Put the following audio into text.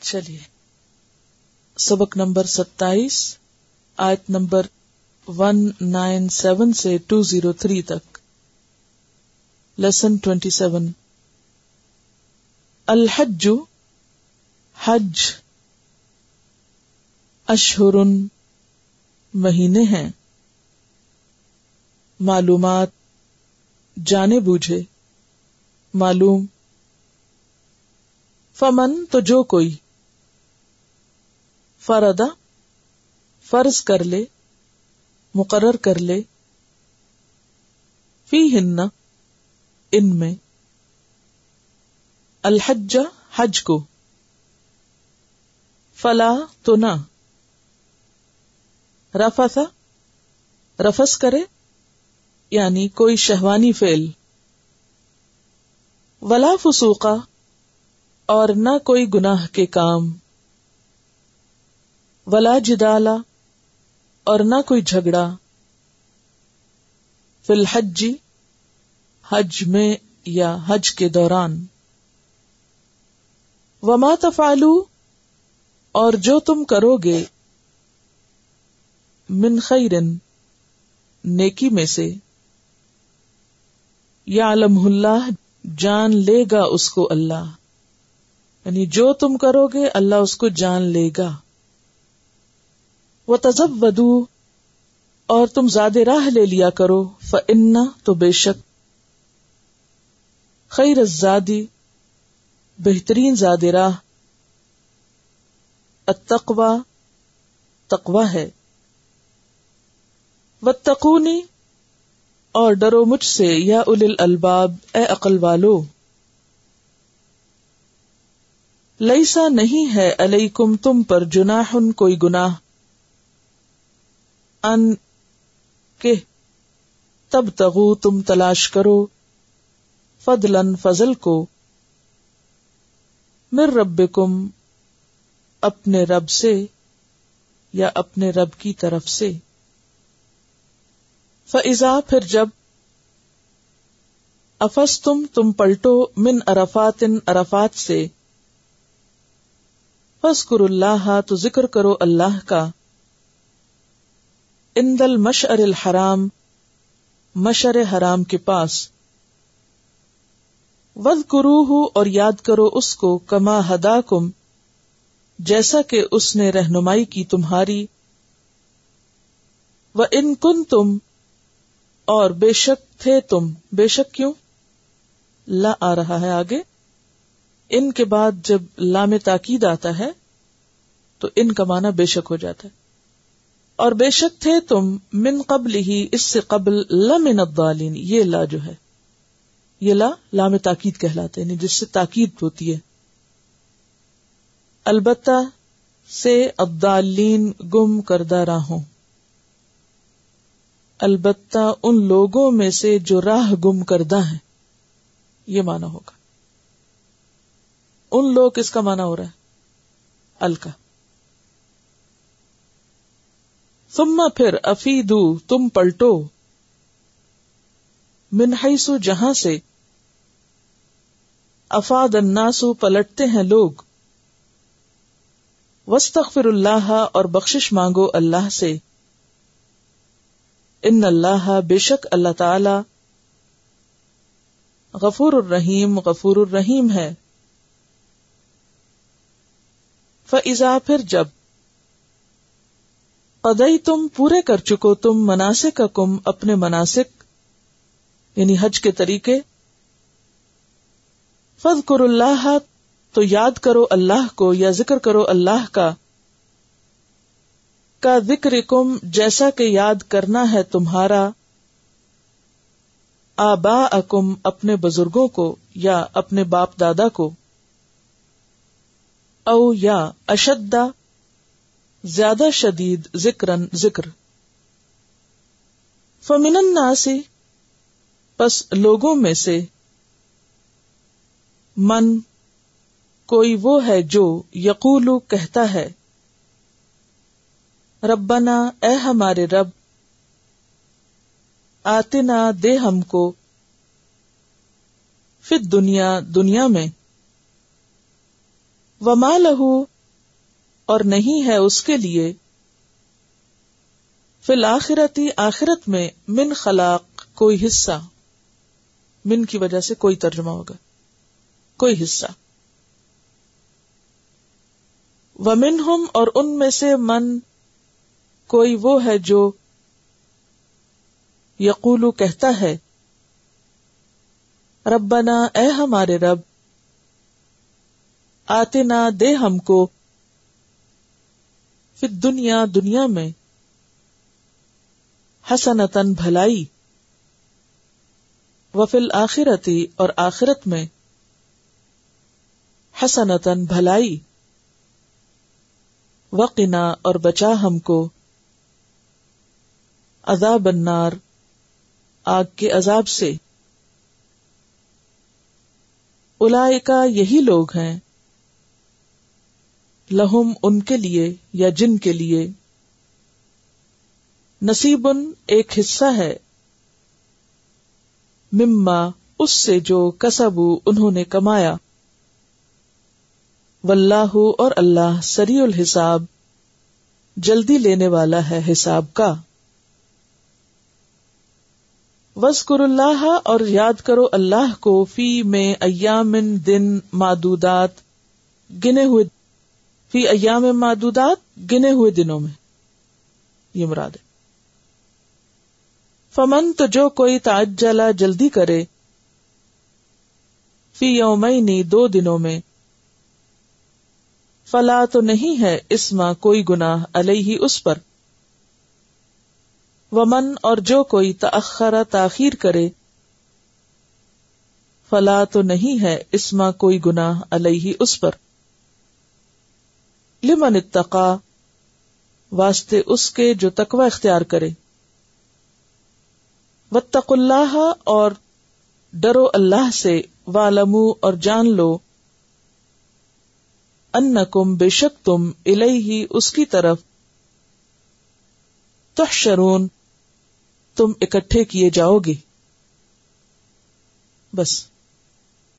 چلیے۔ سبق نمبر ستائیس، آیت نمبر ون نائن سیون سے ٹو زیرو تھری تک۔ لیسن ٹوینٹی سیون الحج، حج اشہر مہینے ہیں۔ معلومات، جانے بوجھے۔ معلوم۔ فمن تو جو کوئی۔ فردا، فرض کر لے، مقرر کر لے فی ہن ان میں، الحج، حج کو، فلا تو نہ رفا رفس کرے یعنی کوئی شہوانی فیل ولا فسوقا اور نہ کوئی گناہ کے کام۔ ولا جدالا اور نہ کوئی جھگڑا۔ فی الحج، حج میں یا حج کے دوران۔ وما تفالو اور جو تم کرو گے من خیرن، نیکی میں سے۔ یا علم اللہ، جان لے گا اس کو اللہ۔ یعنی جو تم کرو گے اللہ اس کو جان لے گا۔ وہ تذب ودو اور تم زیادہ راہ لے لیا کرو فن تو بے شک خیر زادی بہترین زیاد راہ اتقوا تقوا ہے۔ و تقونی اور ڈرو مجھ سے، یا ال الباب اے عقل والو۔ لئیسا نہیں ہے علیکم تم پر جناح، کوئی گناہ۔ ان کہ تب تغو، تم تلاش کرو فضلن فضل کو۔ مر رب اپنے رب سے یا اپنے رب کی طرف سے۔ فضا پھر جب افس تم تم پلٹو من ارفات ان ارفات سے۔ فسکر اللہ، تو ذکر کرو اللہ کا۔ اندل مشعر الحرام مشر حرام کے پاس۔ ود کرو اور یاد کرو اس کو کما ہدا کم جیسا کہ اس نے رہنمائی کی تمہاری۔ وہ ان کن تم اور بے شک تھے تم۔ بے شک کیوں؟ لا آ رہا ہے آگے۔ ان کے بعد جب لام تاکید آتا ہے، تو ان کا معنی بے شک ہو جاتا ہے۔ اور بے شک تھے تم من قبل ہی اس سے قبل لمن الضالین، یہ لا جو ہے، یہ لا لام تاکید کہلاتے یعنی جس سے تاکید ہوتی ہے۔ البتہ سے ابدالین گم کردہ راہوں۔ البتہ ان لوگوں میں سے جو راہ گم کردہ ہیں، یہ مانا ہوگا۔ ان لوگ اس کا مانا ہو رہا ہے؟ الکا ثم پھر افیدو، تم پلٹو۔ منہسو جہاں سے افاد الناسو پلٹتے ہیں لوگ۔ وسطر اللہ اور بخشش مانگو اللہ سے۔ ان اللہ بے شک اللہ تعالی غفور الرحیم غفور الرحیم ہے۔ فضا پھر جب ادئی تم پورے کر چکو، تم مناسب کم اپنے مناسب یعنی حج کے طریقے۔ فض کر اللہ، تو یاد کرو اللہ کو یا ذکر کرو اللہ کا۔ کا ذکر کم جیسا کہ یاد کرنا ہے تمہارا۔ آبا اکم اپنے بزرگوں کو یا اپنے باپ دادا کو۔ او یا اشدا زیادہ شدید ذکر ذکر۔ فمن الناس، پس لوگوں میں سے من، کوئی وہ ہے جو یقولو کہتا ہے، ربنا اے ہمارے رب، آتنا دے ہم کو فت دنیا دنیا میں۔ وما لہو اور نہیں ہے اس کے لیے. فی الآخرتی آخرت میں من خلاق کوئی حصہ. من کی وجہ سے کوئی ترجمہ ہوگا. کوئی حصہ. ومن ہم اور ان میں سے من کوئی وہ ہے جو یقولو کہتا ہے، ربنا اے ہمارے رب آتے نہ دے ہم کو پھر دنیا دنیا میں حسنتن بھلائی وفل آخرتی اور آخرت میں حسنتن بھلائی وقنا اور بچا ہم کو عذاب النار، آگ کے عذاب سے۔ الا یہی لوگ ہیں لہم ان کے لیے یا جن کے لیے۔ نصیب ایک حصہ ہے۔ مما اس سے جو کسبو انہوں نے کمایا۔ واللہ اور اللہ سری الحساب۔ جلدی لینے والا ہے حساب کا۔ وسکر اللہ اور یاد کرو اللہ کو فی میں ایامن دن مادودات گنے ہوئے فی ایام معدودات گنے ہوئے دنوں میں۔ یہ مراد ہے۔ فمن تو جو کوئی تعجلا جلدی کرے، فی یومینی دو دنوں میں، فلا تو نہیں ہے اسما کوئی گنا علیہ اس پر۔ ومن اور جو کوئی تاخر تاخیر کرے، فلا تو نہیں ہے اسما کوئی گنا علیہ اس پر۔ لمن اتقا، واسطے اس کے جو تقوی اختیار کرے۔ وتق اللہ اور ڈرو اللہ سے والمو اور جان لو۔ ان کم بے شک تم الہی اس کی طرف۔ تحشرون، تم اکٹھے کیے جاؤ گے۔ بس۔